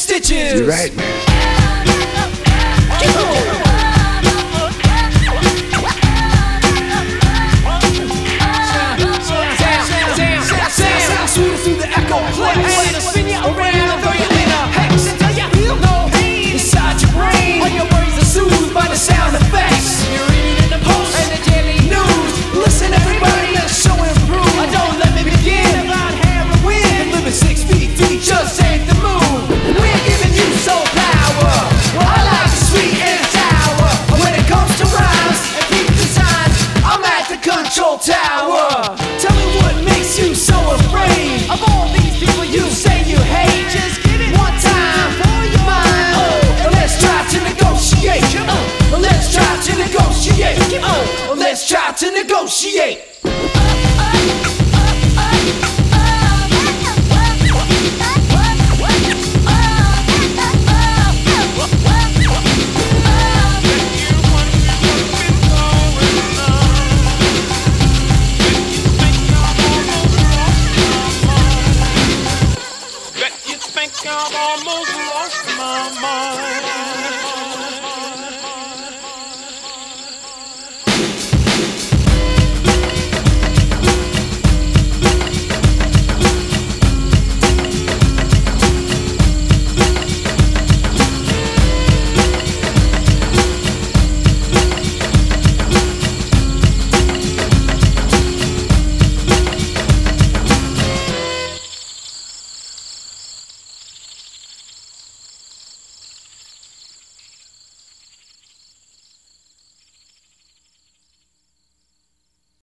stitches. You're right, man. I've almost lost my.